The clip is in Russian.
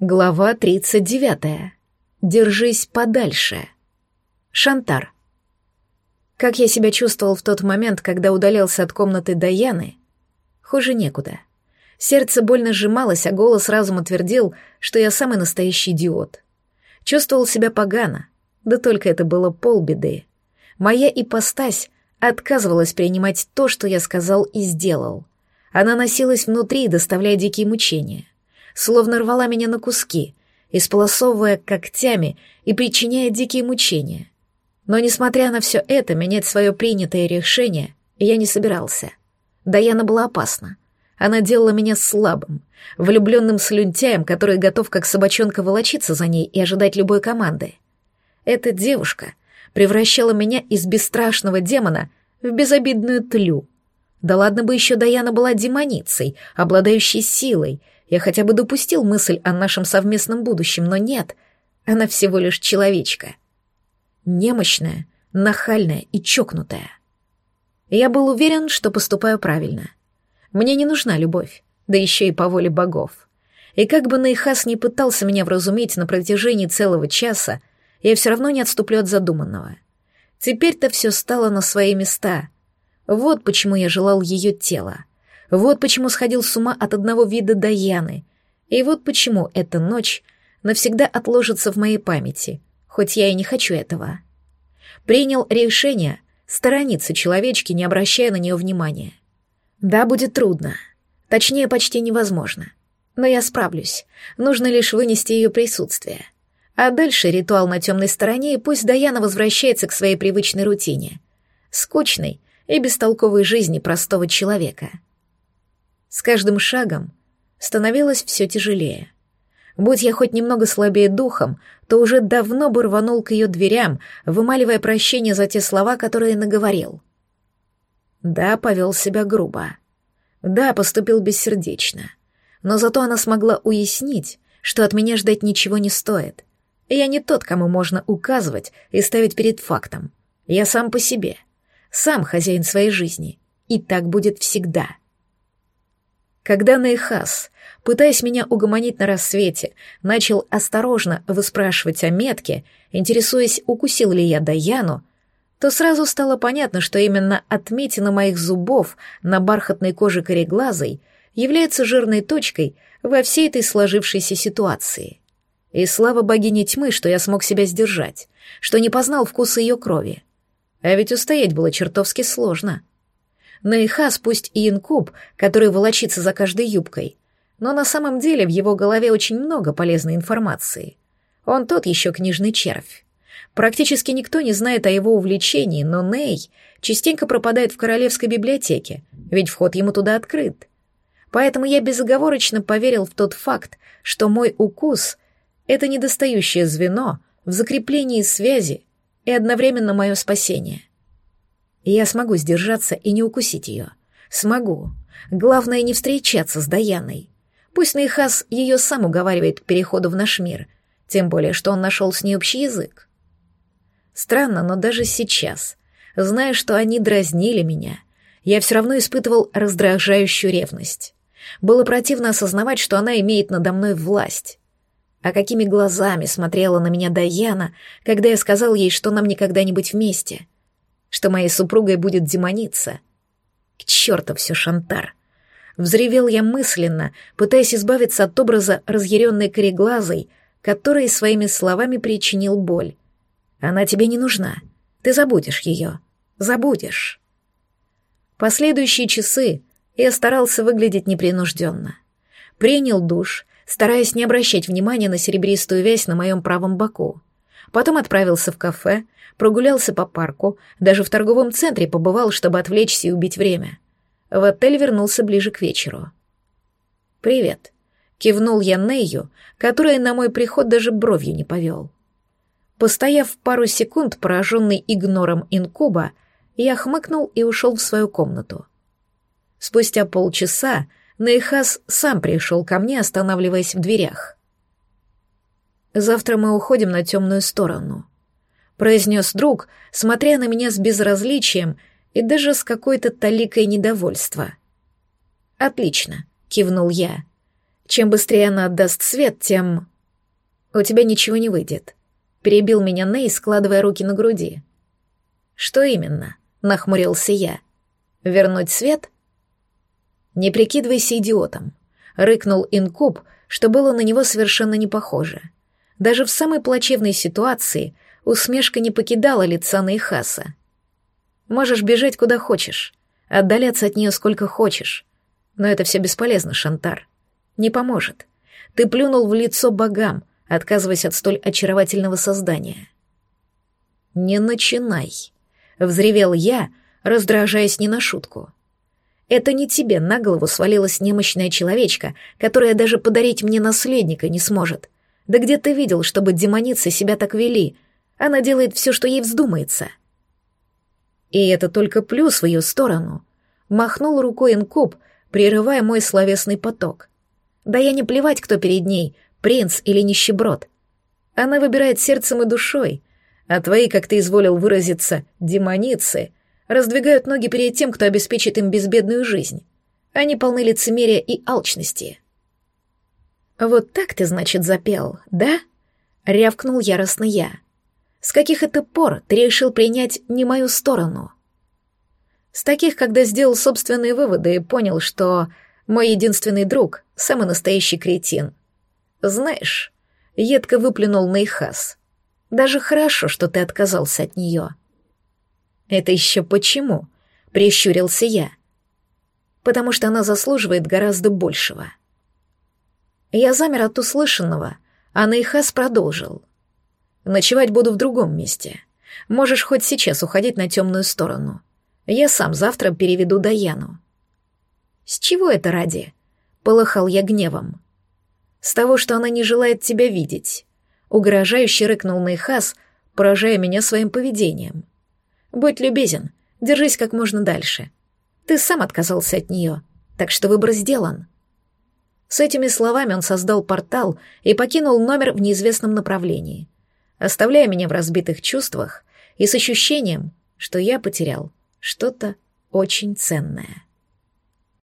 Глава 39. Держись подальше. Шантар. Как я себя чувствовал в тот момент, когда удалялся от комнаты Даяны? Хуже некуда. Сердце больно сжималось, а голос разума твердил, что я самый настоящий идиот. Чувствовал себя погано, да только это было полбеды. Моя ипостась отказывалась принимать то, что я сказал и сделал. Она носилась внутри, доставляя дикие мучения словно рвала меня на куски, исполосовывая когтями и причиняя дикие мучения. Но, несмотря на все это, менять свое принятое решение я не собирался. Даяна была опасна. Она делала меня слабым, влюбленным слюнтяем, который готов как собачонка волочиться за ней и ожидать любой команды. Эта девушка превращала меня из бесстрашного демона в безобидную тлю. Да ладно бы еще Даяна была демоницей, обладающей силой, я хотя бы допустил мысль о нашем совместном будущем, но нет, она всего лишь человечка. Немощная, нахальная и чокнутая. Я был уверен, что поступаю правильно. Мне не нужна любовь, да еще и по воле богов. И как бы Нейхас не пытался меня вразумить на протяжении целого часа, я все равно не отступлю от задуманного. Теперь-то все стало на свои места. Вот почему я желал ее тела — вот почему сходил с ума от одного вида Даяны. И вот почему эта ночь навсегда отложится в моей памяти, хоть я и не хочу этого. Принял решение сторониться человечки, не обращая на нее внимания. Да, будет трудно. Точнее, почти невозможно. Но я справлюсь. Нужно лишь вынести ее присутствие. А дальше ритуал на темной стороне, и пусть Даяна возвращается к своей привычной рутине. Скучной и бестолковой жизни простого человека — с каждым шагом становилось все тяжелее. Будь я хоть немного слабее духом, то уже давно бы рванул к ее дверям, вымаливая прощение за те слова, которые наговорил. Да, повел себя грубо. Да, поступил бессердечно. Но зато она смогла уяснить, что от меня ждать ничего не стоит. Я не тот, кому можно указывать и ставить перед фактом. Я сам по себе. Сам хозяин своей жизни. И так будет всегда. — когда Нейхас, пытаясь меня угомонить на рассвете, начал осторожно выспрашивать о метке, интересуясь, укусил ли я Даяну, то сразу стало понятно, что именно отметина моих зубов на бархатной коже кореглазой является жирной точкой во всей этой сложившейся ситуации. И слава богине тьмы, что я смог себя сдержать, что не познал вкуса ее крови. А ведь устоять было чертовски сложно — Нейхас пусть и инкуб, который волочится за каждой юбкой, но на самом деле в его голове очень много полезной информации. Он тот еще книжный червь. Практически никто не знает о его увлечении, но Ней частенько пропадает в королевской библиотеке, ведь вход ему туда открыт. Поэтому я безоговорочно поверил в тот факт, что мой укус — это недостающее звено в закреплении связи и одновременно мое спасение — я смогу сдержаться и не укусить ее. Смогу. Главное не встречаться с Даяной. Пусть Нейхас ее сам уговаривает к переходу в наш мир, тем более, что он нашел с ней общий язык. Странно, но даже сейчас, зная, что они дразнили меня, я все равно испытывал раздражающую ревность. Было противно осознавать, что она имеет надо мной власть. А какими глазами смотрела на меня Даяна, когда я сказал ей, что нам никогда не быть вместе — что моей супругой будет демоница. К черту все, Шантар. Взревел я мысленно, пытаясь избавиться от образа разъяренной кореглазой, который своими словами причинил боль. Она тебе не нужна. Ты забудешь ее. Забудешь. Последующие часы я старался выглядеть непринужденно. Принял душ, стараясь не обращать внимания на серебристую вязь на моем правом боку. Потом отправился в кафе, прогулялся по парку, даже в торговом центре побывал, чтобы отвлечься и убить время. В отель вернулся ближе к вечеру. «Привет», — кивнул я Нею, которая на мой приход даже бровью не повел. Постояв пару секунд, пораженный игнором инкуба, я хмыкнул и ушел в свою комнату. Спустя полчаса Нейхас сам пришел ко мне, останавливаясь в дверях. «Завтра мы уходим на темную сторону», произнес друг, смотря на меня с безразличием и даже с какой-то таликой недовольства. «Отлично», — кивнул я. Чем быстрее она отдаст свет, тем... У тебя ничего не выйдет. Перебил меня Ней, складывая руки на груди. Что именно? Нахмурился я. Вернуть свет? Не прикидывайся идиотом. Рыкнул инкуб, что было на него совершенно не похоже. Даже в самой плачевной ситуации усмешка не покидала лица Нейхаса. Можешь бежать куда хочешь, отдаляться от нее сколько хочешь, но это все бесполезно, Шантар. Не поможет. Ты плюнул в лицо богам, отказываясь от столь очаровательного создания. «Не начинай», — взревел я, раздражаясь не на шутку. «Это не тебе на голову свалилась немощная человечка, которая даже подарить мне наследника не сможет. Да где ты видел, чтобы демоницы себя так вели? Она делает все, что ей вздумается». И это только плюс в ее сторону. Махнул рукой инкуб, прерывая мой словесный поток. Да я не плевать, кто перед ней, принц или нищеброд. Она выбирает сердцем и душой, а твои, как ты изволил выразиться, демоницы, раздвигают ноги перед тем, кто обеспечит им безбедную жизнь. Они полны лицемерия и алчности. «Вот так ты, значит, запел, да?» — рявкнул яростно я. «С каких это пор ты решил принять не мою сторону?» «С таких, когда сделал собственные выводы и понял, что мой единственный друг — самый настоящий кретин. Знаешь, едко выплюнул Нейхас. Даже хорошо, что ты отказался от нее. Это еще почему? Прищурился я. Потому что она заслуживает гораздо большего. Я замер от услышанного, а Нейхас продолжил. Ночевать буду в другом месте. Можешь хоть сейчас уходить на темную сторону. Я сам завтра переведу Даяну. С чего это ради? Полыхал я гневом. С того, что она не желает тебя видеть. Угрожающе рыкнул Нейхас, поражая меня своим поведением. Будь любезен, держись как можно дальше. Ты сам отказался от нее, так что выбор сделан. С этими словами он создал портал и покинул номер в неизвестном направлении, оставляя меня в разбитых чувствах и с ощущением, что я потерял что-то очень ценное.